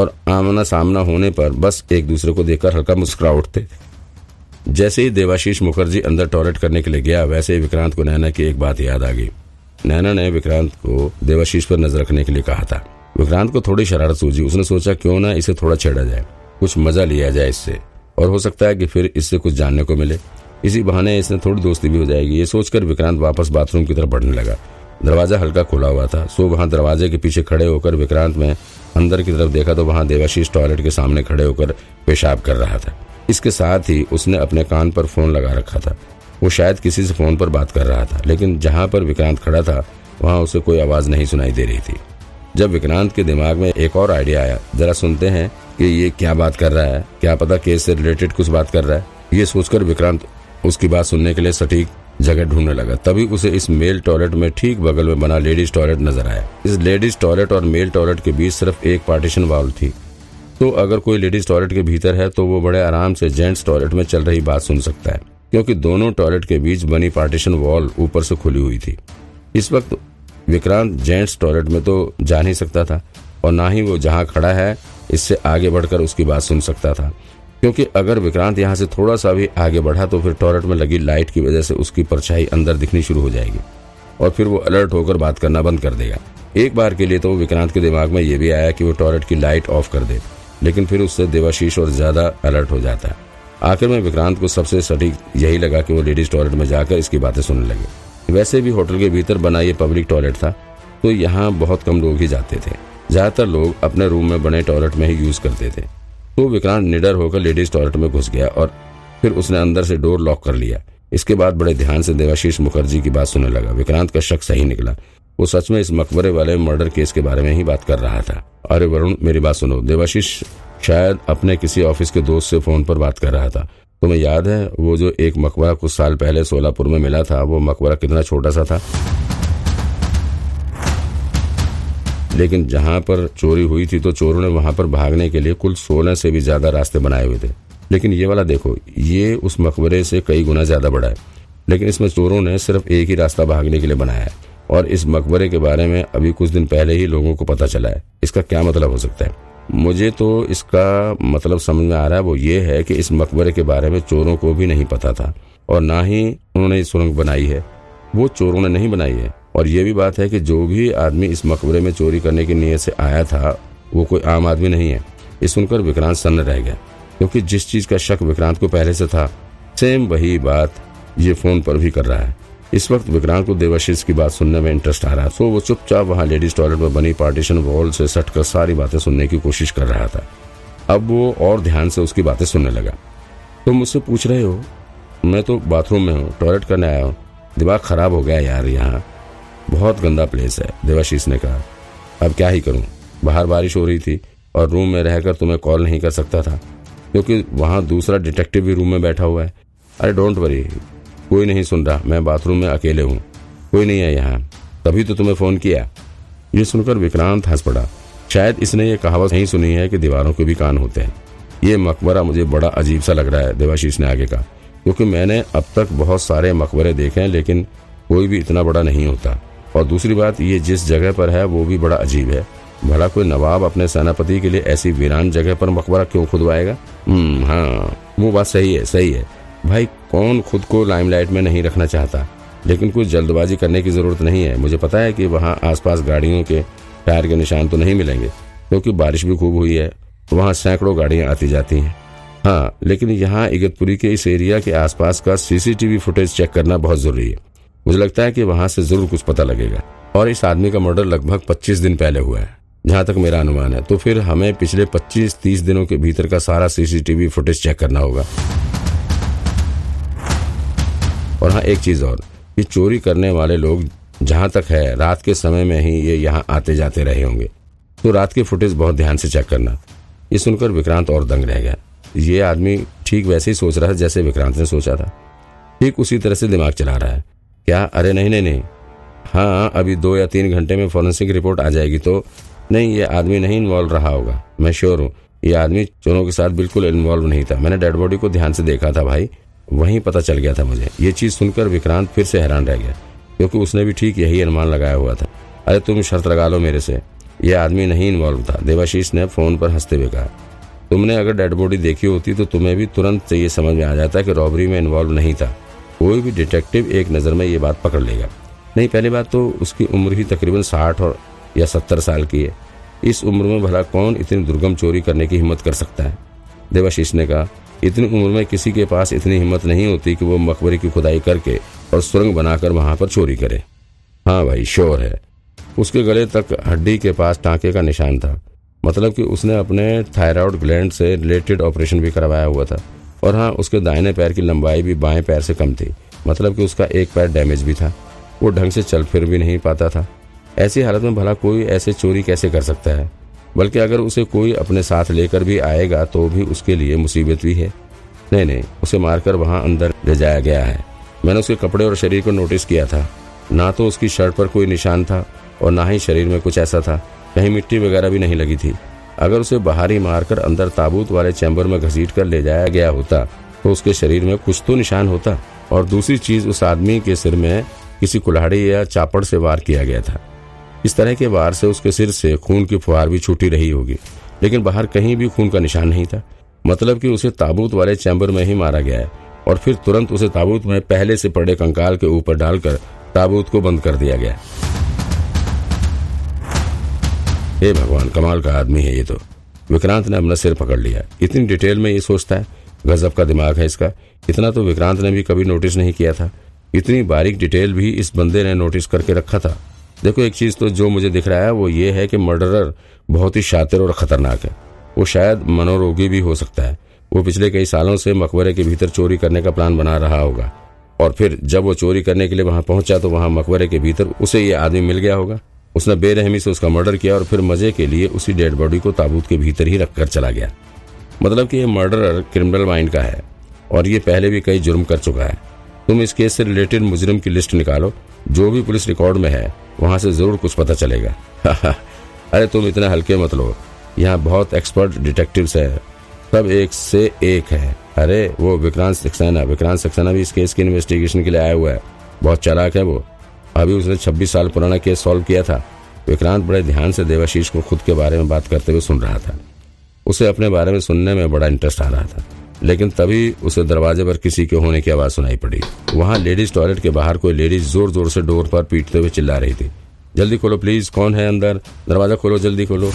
और आमना सामना होने पर बस एक दूसरे को देखकर हल्का मुस्कुरा उठते। जैसे ही देवाशीष मुखर्जी अंदर टॉयलेट करने के लिए गया, वैसे ही विक्रांत को नैना की एक बात याद आ गई। नैना ने विक्रांत को देवाशीष पर नज़र रखने के लिए कहा था। विक्रांत को थोड़ी शरारत सूझी। उसने सोचा, क्यों ना इसे थोड़ा छेड़ा जाए। कुछ मज़ा लिया जाए इससे। और हो सकता है कि फिर इससे कुछ जानने को मिले। इसी बहाने इसने थोड़ी दोस्ती भी हो जाएगी। ये सोचकर विक्रांत वापस बाथरूम की तरफ़ बढ़ने लगा। दरवाज़ा हल्का खुला हुआ था। सो वहाँ दरवाजे के पीछे खड़े होकर विक्रांत में अंदर की तरफ़ देखा तो वहाँ देवाशीष टॉयलेट के सामने खड़े होकर पेशाब कर रहा था। इसके साथ ही उसने अपने कान पर फ़ोन लगा रखा था। वो शायद किसी से फ़ोन पर बात कर रहा था, लेकिन जहाँ पर विक्रांत खड़ा था, वहाँ उसे कोई आवाज़ नहीं सुनाई दे रही थी। जब विक्रांत के दिमाग में एक और आइडिया आया, जरा सुनते हैं कि ये क्या बात कर रहा है, क्या पता केस से रिलेटेड कुछ बात कर रहा है। ये सोचकर विक्रांत उसकी बात सुनने के लिए सटीक जगह ढूँढने लगा। तभी उसे इस मेल टॉयलेट में ठीक बगल में बना लेडीज़ टॉयलेट नज़र आया। इस लेडीज़ टॉयलेट और मेल टॉयलेट के बीच सिर्फ़ एक पार्टीशन वाल थी। तो अगर कोई लेडीज़ टॉयलेट के भीतर है तो वो बड़े आराम से जेंट्स टॉयलेट में चल रही बात सुन सकता है, क्योंकि दोनों टॉयलेट के बीच बनी पार्टीशन वॉल ऊपर से खुली हुई थी। इस वक्त विक्रांत जेंट्स टॉयलेट में तो जा नहीं सकता था, और ना ही वो जहाँ खड़ा है, इससे आगे बढ़कर उसकी बात सुन सकता था। क्योंकि अगर विक्रांत यहाँ से थोड़ा सा भी आगे बढ़ा तो फिर टॉयलेट में लगी लाइट की वजह से उसकी परछाई अंदर दिखनी शुरू हो जाएगी और फिर वो अलर्ट होकर बात करना बंद कर देगा। एक बार के लिए तो विक्रांत के दिमाग में ये भी आया कि वो टॉयलेट की लाइट ऑफ़ कर दे, लेकिन फिर उससे देवाशीष और ज़्यादा अलर्ट हो जाता है। आखिर में विक्रांत को सबसे सटीक यही लगा कि वो लेडीज़ टॉयलेट में जाकर इसकी बातें सुनने लगे। वैसे भी होटल के भीतर बना ये पब्लिक टॉयलेट था तो यहाँ बहुत कम लोग ही जाते थे। ज़्यादातर लोग अपने रूम में बने टॉयलेट में ही यूज़ करते थे। तो विक्रांत निडर होकर लेडीज़ टॉयलेट में घुस गया और फिर उसने अंदर से डोर लॉक कर लिया। इसके बाद बड़े ध्यान से देवाशीष मुखर्जी की बात सुनने लगा। विक्रांत का शक सही निकला। वो सच में इस मकबरे वाले मर्डर केस के बारे में ही बात कर रहा था। अरे वरुण, मेरी बात सुनो। देवाशीष शायद अपने किसी ऑफ़िस के दोस्त से फ़ोन पर बात कर रहा था। तुम्हें याद है, वो जो एक मकबरा कुछ साल पहले सोलापुर में मिला था, वो मकबरा कितना छोटा सा था? लेकिन जहाँ पर चोरी हुई थी तो चोरों ने वहाँ पर भागने के लिए कुल सोलह से भी ज़्यादा रास्ते बनाए हुए थे। लेकिन ये वाला देखो, ये उस मकबरे से कई गुना ज़्यादा बड़ा है। लेकिन इसमें चोरों ने सिर्फ़ एक ही रास्ता भागने के लिए बनाया है। और इस मकबरे के बारे में अभी कुछ दिन पहले ही लोगों को पता चला है। इसका क्या मतलब हो सकता है? मुझे तो इसका मतलब समझ में आ रहा है, वो ये है कि इस मकबरे के बारे में चोरों को भी नहीं पता था। और ना ही उन्होंने सुरंग बनाई है। वो चोरों ने नहीं बनाई है। और ये भी बात है कि जो भी आदमी इस मकबरे में चोरी करने की नीयत से आया था, वो कोई आम आदमी नहीं है। ये सुनकर विक्रांत सन्न रह गया, क्योंकि जिस चीज़ का शक विक्रांत को पहले से था, सेम वही बात ये फ़ोन पर भी कर रहा है। इस वक्त विक्रांत को देवाशीष की बात सुनने में इंटरेस्ट आ रहा है सो वो चुपचाप वहाँ लेडीज़ टॉयलेट में बनी पार्टीशन वॉल से सटकर सारी बातें सुनने की कोशिश कर रहा था। अब वो और ध्यान से उसकी बातें सुनने लगा। तुम मुझसे पूछ रहे हो? मैं तो बाथरूम में हूँ टॉयलेट करने आया हूँ। दिमाग खराब हो गया यार यहाँ। बहुत गंदा प्लेस है, देवाशीष ने कहा। अब क्या ही करूँ? बाहर बारिश हो रही थी और रूम में रहकर तुम्हें कॉल नहीं कर सकता था, क्योंकि वहाँ दूसरा डिटेक्टिव भी रूम में बैठा हुआ है। अरे डोंट वरी कोई नहीं सुन रहा, मैं बाथरूम में अकेले हूँ, कोई नहीं है यहाँ। तभी तो तुम्हें फ़ोन किया। ये सुनकर विक्रांत हंस पड़ा। शायद इसने ये कहावत नहीं सुनी है कि दीवारों के भी कान होते हैं। ये मकबरा मुझे बड़ा अजीब सा लग रहा है, देवाशीष ने आगे कहा, क्योंकि मैंने अब तक बहुत सारे मकबरे देखे हैं, लेकिन कोई भी इतना बड़ा नहीं होता। और दूसरी बात, ये जिस जगह पर है, वो भी बड़ा अजीब है। भला कोई नवाब अपने सेनापति के लिए ऐसी वीरान जगह पर मकबरा क्यों खुदवाएगा? हम्म हाँ वो बात सही है सही है। भाई, कौन खुद को लाइमलाइट में नहीं रखना चाहता? लेकिन कुछ जल्दबाजी करने की ज़रूरत नहीं है। मुझे पता है कि वहाँ आसपास गाड़ियों के टायर के निशान तो नहीं मिलेंगे, क्योंकि बारिश भी खूब हुई है। वहाँ सैकड़ों गाड़ियाँ आती जाती हैं। हाँ लेकिन यहाँ इगतपुरी के इस एरिया के आसपास का सीसीटीवी फुटेज चेक करना बहुत ज़रूरी है। मुझे लगता है कि वहाँ से ज़रूर कुछ पता लगेगा। और इस आदमी का मर्डर लगभग 25 दिन पहले हुआ है। जहाँ तक मेरा अनुमान है तो फिर हमें पिछले 25-30 दिनों के भीतर का सारा सीसीटीवी फुटेज चेक करना होगा। और हाँ एक चीज़ और ये चोरी करने वाले लोग जहाँ तक है, रात के समय में ही ये यहाँ आते जाते रहे होंगे। तो रात की फुटेज बहुत ध्यान से चेक करना। ये सुनकर विक्रांत और दंग रह गया। ये आदमी ठीक वैसे ही सोच रहा है जैसे विक्रांत ने सोचा था। ठीक उसी तरह से दिमाग चला रहा है। क्या? अरे नहीं नहीं नहीं। हाँ अभी दो या तीन घंटे में फॉरेंसिक रिपोर्ट आ जाएगी तो नहीं, ये आदमी नहीं इन्वॉल्व रहा होगा। मैं श्योर हूँ, ये आदमी चोरों के साथ बिल्कुल इन्वॉल्व नहीं था। मैंने डेड बॉडी को ध्यान से देखा था भाई। वहीं पता चल गया था मुझे। ये चीज़ सुनकर विक्रांत फिर से हैरान रह गया, क्योंकि उसने भी ठीक यही अनुमान लगाया हुआ था। अरे तुम शर्त लगा लो मेरे से। यह आदमी नहीं इन्वॉल्व था। देवाशीष ने फ़ोन पर हँसते हुए कहा, तुमने अगर डेड बॉडी देखी होती तो तुम्हें भी तुरंत ये समझ में आ जाता कि रॉबरी में इन्वॉल्व नहीं था। कोई भी डिटेक्टिव एक नज़र में ये बात पकड़ लेगा। नहीं, पहली बात तो उसकी उम्र ही तकरीबन साठ और या सत्तर साल की है। इस उम्र में भला कौन इतनी दुर्गम चोरी करने की हिम्मत कर सकता है? देवाशीष ने कहा, इतनी उम्र में किसी के पास इतनी हिम्मत नहीं होती कि वो मकबरे की खुदाई करके और सुरंग बनाकर वहाँ पर चोरी करे। हाँ भाई श्योर है। उसके गले तक हड्डी के पास टांके का निशान था। मतलब कि उसने अपने थायराइड ग्लैंड से रिलेटेड ऑपरेशन भी करवाया हुआ था। और हाँ उसके दाहिने पैर की लंबाई भी बाएँ पैर से कम थी। मतलब कि उसका एक पैर डैमेज भी था। वो ढंग से चल फिर भी नहीं पाता था। ऐसी हालत में भला कोई ऐसे चोरी कैसे कर सकता है? बल्कि अगर उसे कोई अपने साथ लेकर भी आएगा तो भी उसके लिए मुसीबत भी है। नहीं नहीं, उसे मारकर वहाँ अंदर ले जाया गया है। मैंने उसके कपड़े और शरीर को नोटिस किया था। ना तो उसकी शर्ट पर कोई निशान था और ना ही शरीर में कुछ ऐसा था। कहीं मिट्टी वगैरह भी नहीं लगी थी। अगर उसे बाहरी मारकर अंदर ताबूत वाले चैम्बर में घसीट कर ले जाया गया होता तो उसके शरीर में कुछ तो निशान होता। और दूसरी चीज़ उस आदमी के सिर में किसी कुल्हाड़ी या चापड़ से वार किया गया था। इस तरह के वार से उसके सिर से खून की फुहार भी छूटी रही होगी, लेकिन बाहर कहीं भी खून का निशान नहीं था। मतलब कि उसे ताबूत वाले चैम्बर में ही मारा गया है, और फिर तुरंत उसे ताबूत में पहले से पड़े कंकाल के ऊपर डालकर ताबूत को बंद कर दिया गया हे भगवान, कमाल का आदमी है ये तो। विक्रांत ने अपना सिर पकड़ लिया। इतनी डिटेल में ये सोचता है। गजब का दिमाग है इसका। इतना तो विक्रांत ने भी कभी नोटिस नहीं किया था। इतनी बारीक डिटेल भी इस बंदे ने नोटिस करके रखा था। देखो, एक चीज़ तो जो मुझे दिख रहा है, वो ये है कि मर्डरर बहुत ही शातिर और खतरनाक है। वो शायद मनोरोगी भी हो सकता है। वो पिछले कई सालों से मकबरे के भीतर चोरी करने का प्लान बना रहा होगा। और फिर जब वो चोरी करने के लिए वहाँ पहुँचा तो वहाँ मकबरे के भीतर उसे ये आदमी मिल गया होगा। उसने बेरहमी से उसका मर्डर किया और फिर मज़े के लिए उसी डेड बॉडी को ताबूत के भीतर ही रखकर चला गया। मतलब कि ये मर्डरर क्रिमिनल माइंड का है और ये पहले भी कई जुर्म कर चुका है। तुम इस केस से रिलेटेड मुजरिम की लिस्ट निकालो। जो भी पुलिस रिकॉर्ड में है, वहाँ से ज़रूर कुछ पता चलेगा। अरे तुम इतने हल्के मत लो। यहाँ बहुत एक्सपर्ट डिटेक्टिव्स है। सब एक से एक है। अरे वो विक्रांत सक्सेना विक्रांत सक्सेना भी इस केस की इन्वेस्टिगेशन के लिए आया हुआ है। बहुत चलाक है वो। अभी उसने 26 साल पुराना केस सॉल्व किया था। विक्रांत बड़े ध्यान से देवाशीष को खुद के बारे में बात करते हुए सुन रहा था। उसे अपने बारे में सुनने में बड़ा इंटरेस्ट आ रहा था, लेकिन तभी उसे दरवाजे पर किसी के होने की आवाज़ सुनाई पड़ी। वहाँ लेडीज़ टॉयलेट के बाहर कोई लेडीज़ ज़ोर ज़ोर से डोर पर पीटते हुए चिल्ला रही थी। जल्दी खोलो प्लीज़ कौन है अंदर? दरवाज़ा खोलो, जल्दी खोलो।